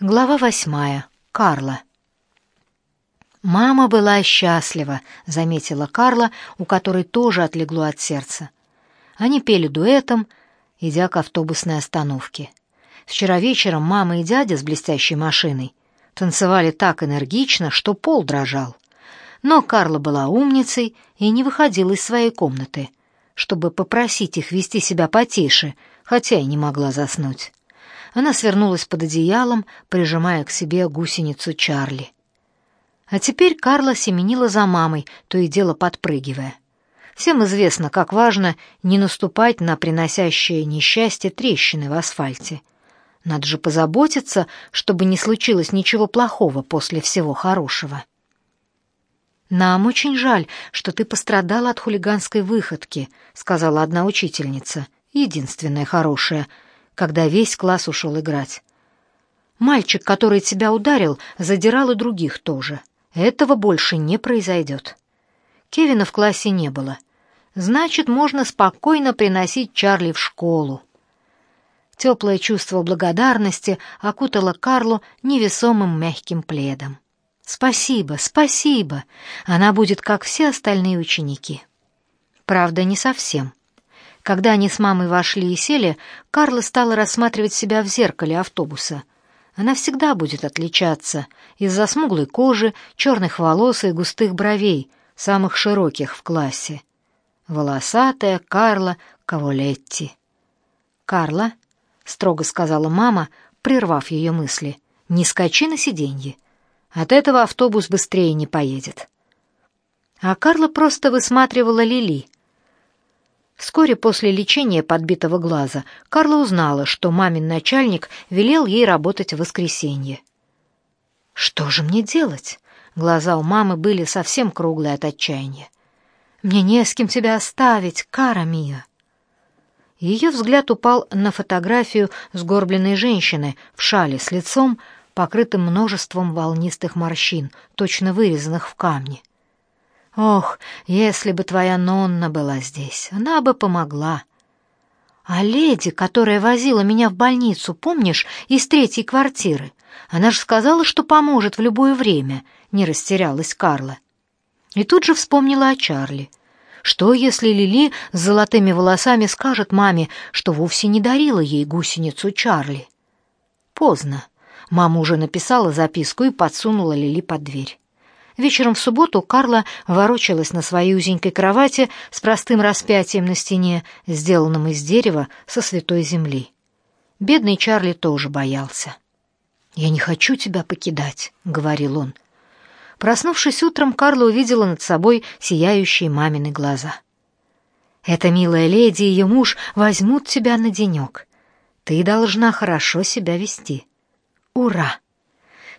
Глава восьмая. Карла. «Мама была счастлива», — заметила Карла, у которой тоже отлегло от сердца. Они пели дуэтом, идя к автобусной остановке. Вчера вечером мама и дядя с блестящей машиной танцевали так энергично, что пол дрожал. Но Карла была умницей и не выходила из своей комнаты, чтобы попросить их вести себя потише, хотя и не могла заснуть. Она свернулась под одеялом, прижимая к себе гусеницу Чарли. А теперь Карла семенила за мамой, то и дело подпрыгивая. Всем известно, как важно не наступать на приносящее несчастье трещины в асфальте. Надо же позаботиться, чтобы не случилось ничего плохого после всего хорошего. «Нам очень жаль, что ты пострадала от хулиганской выходки», — сказала одна учительница, единственная хорошая — когда весь класс ушел играть. Мальчик, который тебя ударил, задирал и других тоже. Этого больше не произойдет. Кевина в классе не было. Значит, можно спокойно приносить Чарли в школу. Теплое чувство благодарности окутало Карлу невесомым мягким пледом. Спасибо, спасибо. Она будет как все остальные ученики. Правда, не совсем. Когда они с мамой вошли и сели, Карла стала рассматривать себя в зеркале автобуса. Она всегда будет отличаться из-за смуглой кожи, черных волос и густых бровей, самых широких в классе. Волосатая Карла Каволетти. «Карла», — строго сказала мама, прервав ее мысли, — «не скачи на сиденье. От этого автобус быстрее не поедет». А Карла просто высматривала Лили — Вскоре после лечения подбитого глаза Карла узнала, что мамин начальник велел ей работать в воскресенье. «Что же мне делать?» Глаза у мамы были совсем круглые от отчаяния. «Мне не с кем тебя оставить, Кара Мия». Ее взгляд упал на фотографию сгорбленной женщины в шале с лицом, покрытым множеством волнистых морщин, точно вырезанных в камне. Ох, если бы твоя Нонна была здесь, она бы помогла. А леди, которая возила меня в больницу, помнишь, из третьей квартиры? Она же сказала, что поможет в любое время, не растерялась Карла. И тут же вспомнила о Чарли. Что, если Лили с золотыми волосами скажет маме, что вовсе не дарила ей гусеницу Чарли? Поздно. Мама уже написала записку и подсунула Лили под дверь. Вечером в субботу Карла ворочалась на своей узенькой кровати с простым распятием на стене, сделанным из дерева со святой земли. Бедный Чарли тоже боялся. «Я не хочу тебя покидать», — говорил он. Проснувшись утром, Карла увидела над собой сияющие мамины глаза. «Эта милая леди и ее муж возьмут тебя на денек. Ты должна хорошо себя вести. Ура!»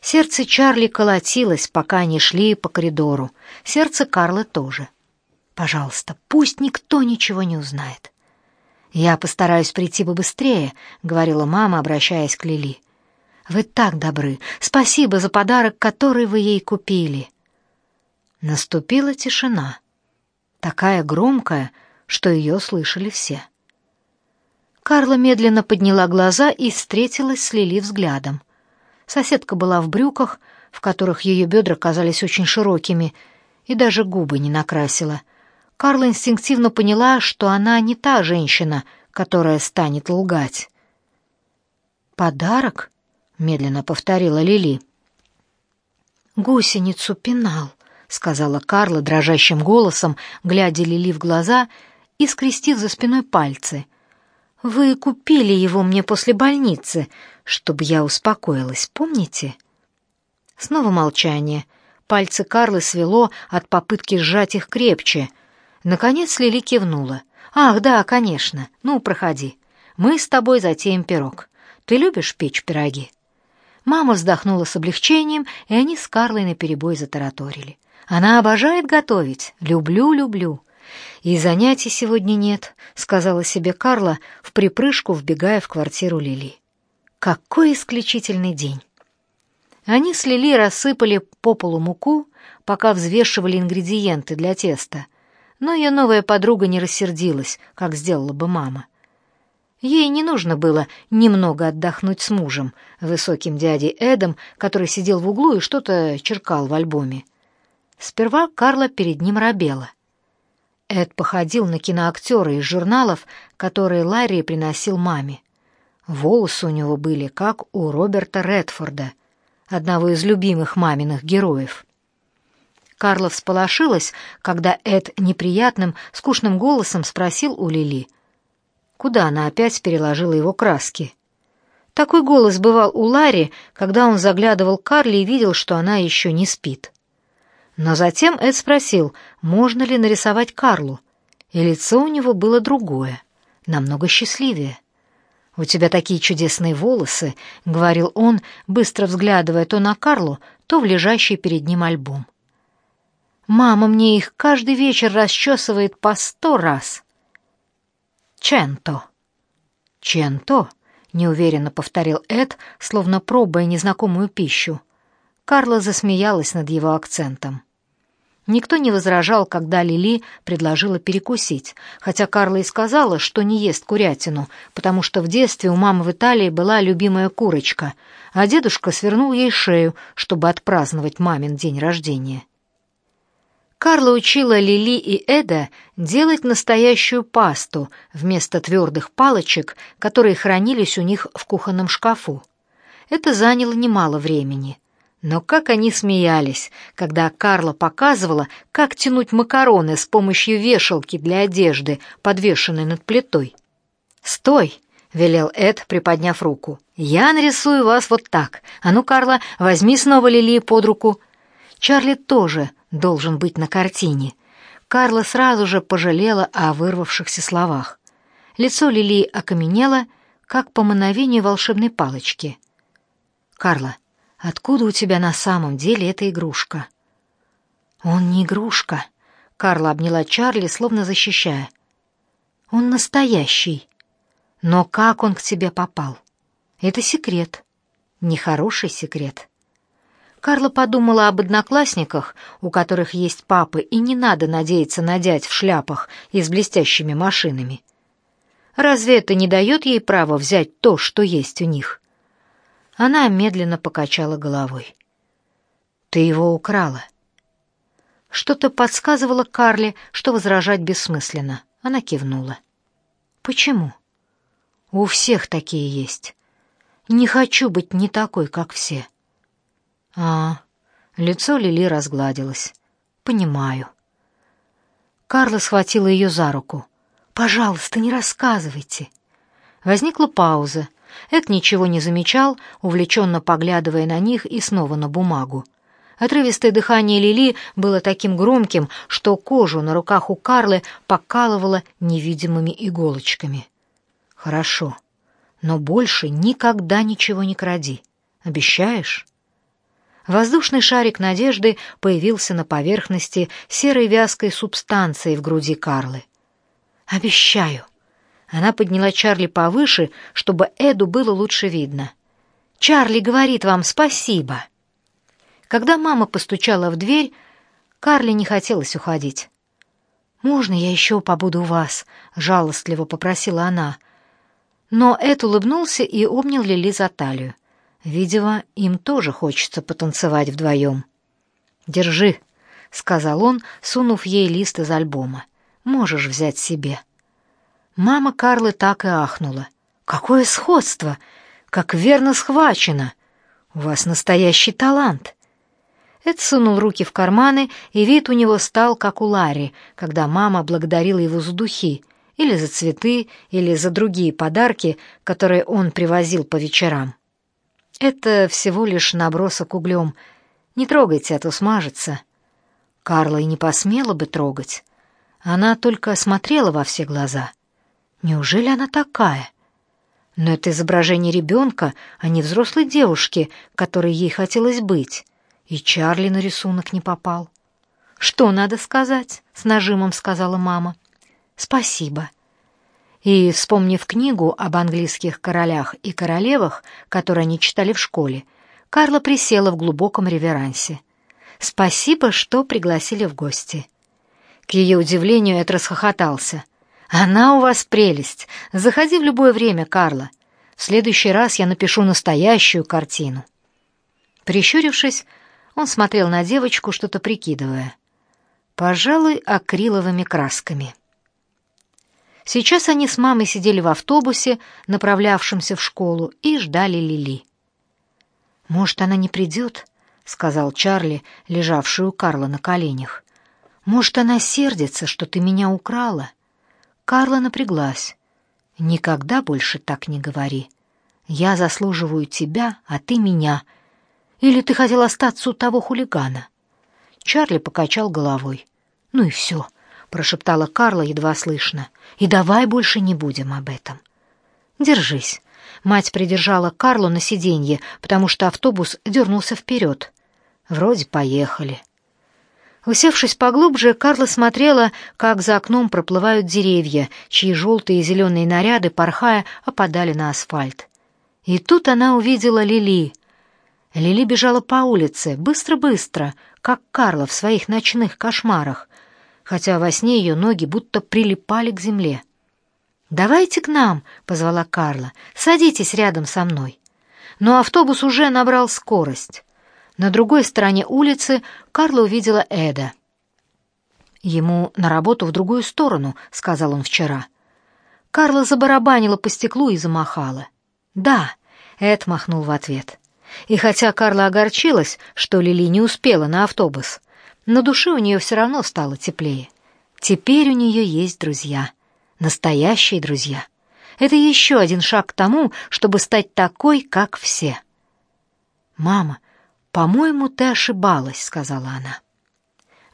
Сердце Чарли колотилось, пока они шли по коридору. Сердце Карлы тоже. Пожалуйста, пусть никто ничего не узнает. Я постараюсь прийти побыстрее, говорила мама, обращаясь к Лили. Вы так добры. Спасибо за подарок, который вы ей купили. Наступила тишина, такая громкая, что ее слышали все. Карла медленно подняла глаза и встретилась с Лили взглядом. Соседка была в брюках, в которых ее бедра казались очень широкими, и даже губы не накрасила. Карла инстинктивно поняла, что она не та женщина, которая станет лгать. «Подарок?» — медленно повторила Лили. «Гусеницу пенал», — сказала Карла дрожащим голосом, глядя Лили в глаза и скрестив за спиной пальцы. «Вы купили его мне после больницы, чтобы я успокоилась, помните? Снова молчание. Пальцы Карлы свело от попытки сжать их крепче. Наконец Лили кивнула. Ах, да, конечно. Ну, проходи. Мы с тобой затеем пирог. Ты любишь печь пироги? Мама вздохнула с облегчением, и они с Карлой наперебой затараторили. Она обожает готовить. Люблю, люблю. И занятий сегодня нет, сказала себе Карла, в припрыжку вбегая в квартиру Лили. Какой исключительный день! Они и рассыпали по полу муку, пока взвешивали ингредиенты для теста, но ее новая подруга не рассердилась, как сделала бы мама. Ей не нужно было немного отдохнуть с мужем, высоким дядей Эдом, который сидел в углу и что-то черкал в альбоме. Сперва Карла перед ним робела. Эд походил на киноактера из журналов, которые Ларри приносил маме. Волосы у него были, как у Роберта Редфорда, одного из любимых маминых героев. Карла всполошилась, когда Эд неприятным, скучным голосом спросил у Лили — куда она опять переложила его краски. Такой голос бывал у Ларри, когда он заглядывал к Карле и видел, что она еще не спит. Но затем Эд спросил, можно ли нарисовать Карлу, и лицо у него было другое, намного счастливее. «У тебя такие чудесные волосы», — говорил он, быстро взглядывая то на Карлу, то в лежащий перед ним альбом. «Мама мне их каждый вечер расчесывает по сто раз». «Ченто». «Ченто», — неуверенно повторил Эд, словно пробуя незнакомую пищу. Карла засмеялась над его акцентом. Никто не возражал, когда Лили предложила перекусить, хотя Карла и сказала, что не ест курятину, потому что в детстве у мамы в Италии была любимая курочка, а дедушка свернул ей шею, чтобы отпраздновать мамин день рождения. Карла учила Лили и Эда делать настоящую пасту вместо твердых палочек, которые хранились у них в кухонном шкафу. Это заняло немало времени. Но как они смеялись, когда Карла показывала, как тянуть макароны с помощью вешалки для одежды, подвешенной над плитой. «Стой!» — велел Эд, приподняв руку. «Я нарисую вас вот так. А ну, Карла, возьми снова Лили под руку». Чарли тоже должен быть на картине. Карла сразу же пожалела о вырвавшихся словах. Лицо Лили окаменело, как по мановению волшебной палочки. «Карла, откуда у тебя на самом деле эта игрушка?» «Он не игрушка», — Карла обняла Чарли, словно защищая. «Он настоящий. Но как он к тебе попал? Это секрет. Нехороший секрет». Карла подумала об одноклассниках, у которых есть папы, и не надо надеяться на дядь в шляпах и с блестящими машинами. Разве это не дает ей права взять то, что есть у них? Она медленно покачала головой. «Ты его украла». Что-то подсказывало Карле, что возражать бессмысленно. Она кивнула. «Почему?» «У всех такие есть. Не хочу быть не такой, как все». А, лицо Лили разгладилось. Понимаю. Карла схватила ее за руку. Пожалуйста, не рассказывайте. Возникла пауза. Эд ничего не замечал, увлеченно поглядывая на них и снова на бумагу. Отрывистое дыхание Лили было таким громким, что кожу на руках у Карлы покалывало невидимыми иголочками. «Хорошо, но больше никогда ничего не кради. Обещаешь?» Воздушный шарик надежды появился на поверхности серой вязкой субстанции в груди Карлы. «Обещаю». Она подняла Чарли повыше, чтобы Эду было лучше видно. «Чарли говорит вам спасибо». Когда мама постучала в дверь, Карли не хотелось уходить. «Можно я еще побуду у вас?» — жалостливо попросила она. Но Эд улыбнулся и обнял Лили за талию. Видимо, им тоже хочется потанцевать вдвоем. «Держи», — сказал он, сунув ей лист из альбома. «Можешь взять себе». Мама Карлы так и ахнула. «Какое сходство! Как верно схвачено! У вас настоящий талант!» Эд сунул руки в карманы, и вид у него стал, как у Ларри, когда мама благодарила его за духи, или за цветы, или за другие подарки, которые он привозил по вечерам. Это всего лишь набросок углем. Не трогайте, а то смажется. Карла и не посмела бы трогать. Она только смотрела во все глаза. Неужели она такая? Но это изображение ребенка, а не взрослой девушки, которой ей хотелось быть. И Чарли на рисунок не попал. «Что надо сказать?» — с нажимом сказала мама. «Спасибо». И, вспомнив книгу об английских королях и королевах, которую они читали в школе, Карла присела в глубоком реверансе. «Спасибо, что пригласили в гости». К ее удивлению, это расхохотался. Она у вас прелесть. Заходи в любое время, Карла. В следующий раз я напишу настоящую картину. Прищурившись, он смотрел на девочку, что-то прикидывая. Пожалуй, акриловыми красками. Сейчас они с мамой сидели в автобусе, направлявшемся в школу, и ждали Лили. «Может, она не придет?» — сказал Чарли, лежавший у Карла на коленях. «Может, она сердится, что ты меня украла?» Карла напряглась. «Никогда больше так не говори. Я заслуживаю тебя, а ты меня», или ты хотел остаться у того хулигана?» Чарли покачал головой. «Ну и все», — прошептала Карла едва слышно. «И давай больше не будем об этом». «Держись». Мать придержала Карлу на сиденье, потому что автобус дернулся вперед. Вроде поехали. Усевшись поглубже, Карла смотрела, как за окном проплывают деревья, чьи желтые и зеленые наряды, порхая, опадали на асфальт. И тут она увидела Лили, Лили бежала по улице, быстро-быстро, как Карла в своих ночных кошмарах, хотя во сне ее ноги будто прилипали к земле. «Давайте к нам», — позвала Карла, — «садитесь рядом со мной». Но автобус уже набрал скорость. На другой стороне улицы Карла увидела Эда. «Ему на работу в другую сторону», — сказал он вчера. Карла забарабанила по стеклу и замахала. «Да», — Эд махнул в ответ. И хотя Карла огорчилась, что Лили не успела на автобус, на душе у нее все равно стало теплее. Теперь у нее есть друзья, настоящие друзья. Это еще один шаг к тому, чтобы стать такой, как все. «Мама, по-моему, ты ошибалась», — сказала она.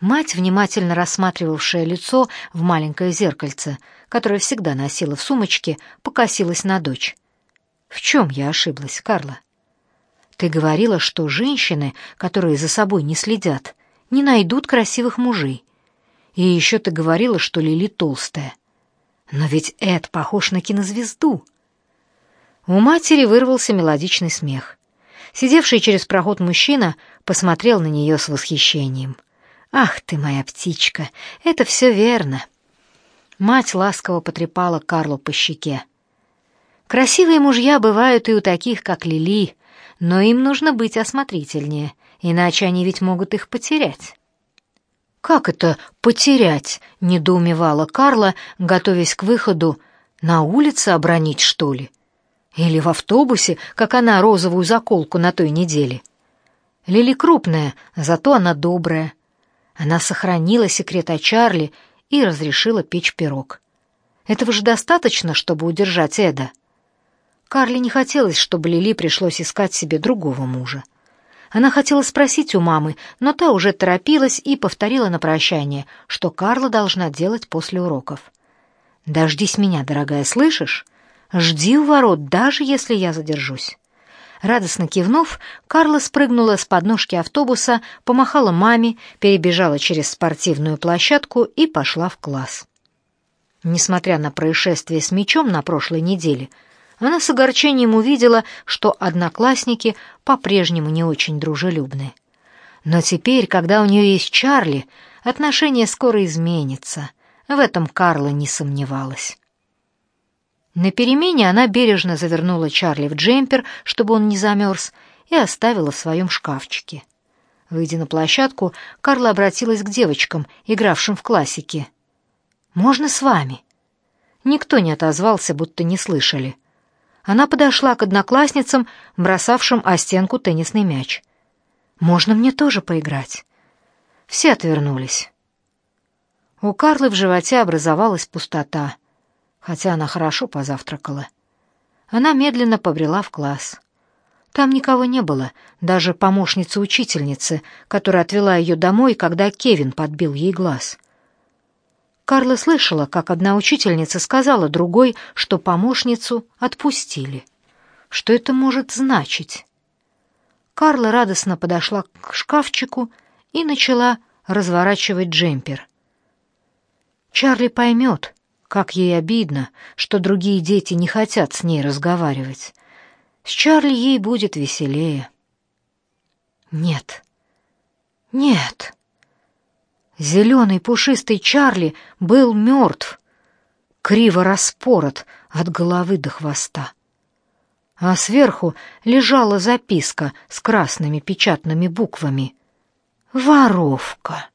Мать, внимательно рассматривавшая лицо в маленькое зеркальце, которое всегда носила в сумочке, покосилась на дочь. «В чем я ошиблась, Карла?» Ты говорила, что женщины, которые за собой не следят, не найдут красивых мужей. И еще ты говорила, что Лили толстая. Но ведь Эд похож на кинозвезду. У матери вырвался мелодичный смех. Сидевший через проход мужчина посмотрел на нее с восхищением. «Ах ты моя птичка, это все верно!» Мать ласково потрепала Карлу по щеке. «Красивые мужья бывают и у таких, как Лили, но им нужно быть осмотрительнее, иначе они ведь могут их потерять. «Как это потерять?» — недоумевала Карла, готовясь к выходу. «На улице обронить, что ли? Или в автобусе, как она розовую заколку на той неделе?» Лили крупная, зато она добрая. Она сохранила секрет о Чарли и разрешила печь пирог. Этого же достаточно, чтобы удержать Эда. Карли не хотелось, чтобы Лили пришлось искать себе другого мужа. Она хотела спросить у мамы, но та уже торопилась и повторила на прощание, что Карла должна делать после уроков. «Дождись меня, дорогая, слышишь? Жди у ворот, даже если я задержусь». Радостно кивнув, Карла спрыгнула с подножки автобуса, помахала маме, перебежала через спортивную площадку и пошла в класс. Несмотря на происшествие с мячом на прошлой неделе, она с огорчением увидела, что одноклассники по-прежнему не очень дружелюбны. Но теперь, когда у нее есть Чарли, отношения скоро изменятся. В этом Карла не сомневалась. На перемене она бережно завернула Чарли в джемпер, чтобы он не замерз, и оставила в своем шкафчике. Выйдя на площадку, Карла обратилась к девочкам, игравшим в классике. «Можно с вами?» Никто не отозвался, будто не слышали она подошла к одноклассницам, бросавшим о стенку теннисный мяч. «Можно мне тоже поиграть?» Все отвернулись. У Карлы в животе образовалась пустота, хотя она хорошо позавтракала. Она медленно побрела в класс. Там никого не было, даже помощницы учительницы, которая отвела ее домой, когда Кевин подбил ей глаз. Карла слышала, как одна учительница сказала другой, что помощницу отпустили. Что это может значить? Карла радостно подошла к шкафчику и начала разворачивать джемпер. Чарли поймет, как ей обидно, что другие дети не хотят с ней разговаривать. С Чарли ей будет веселее. Нет. Нет. Зеленый пушистый Чарли был мертв. криво распорот от головы до хвоста. А сверху лежала записка с красными печатными буквами. «Воровка».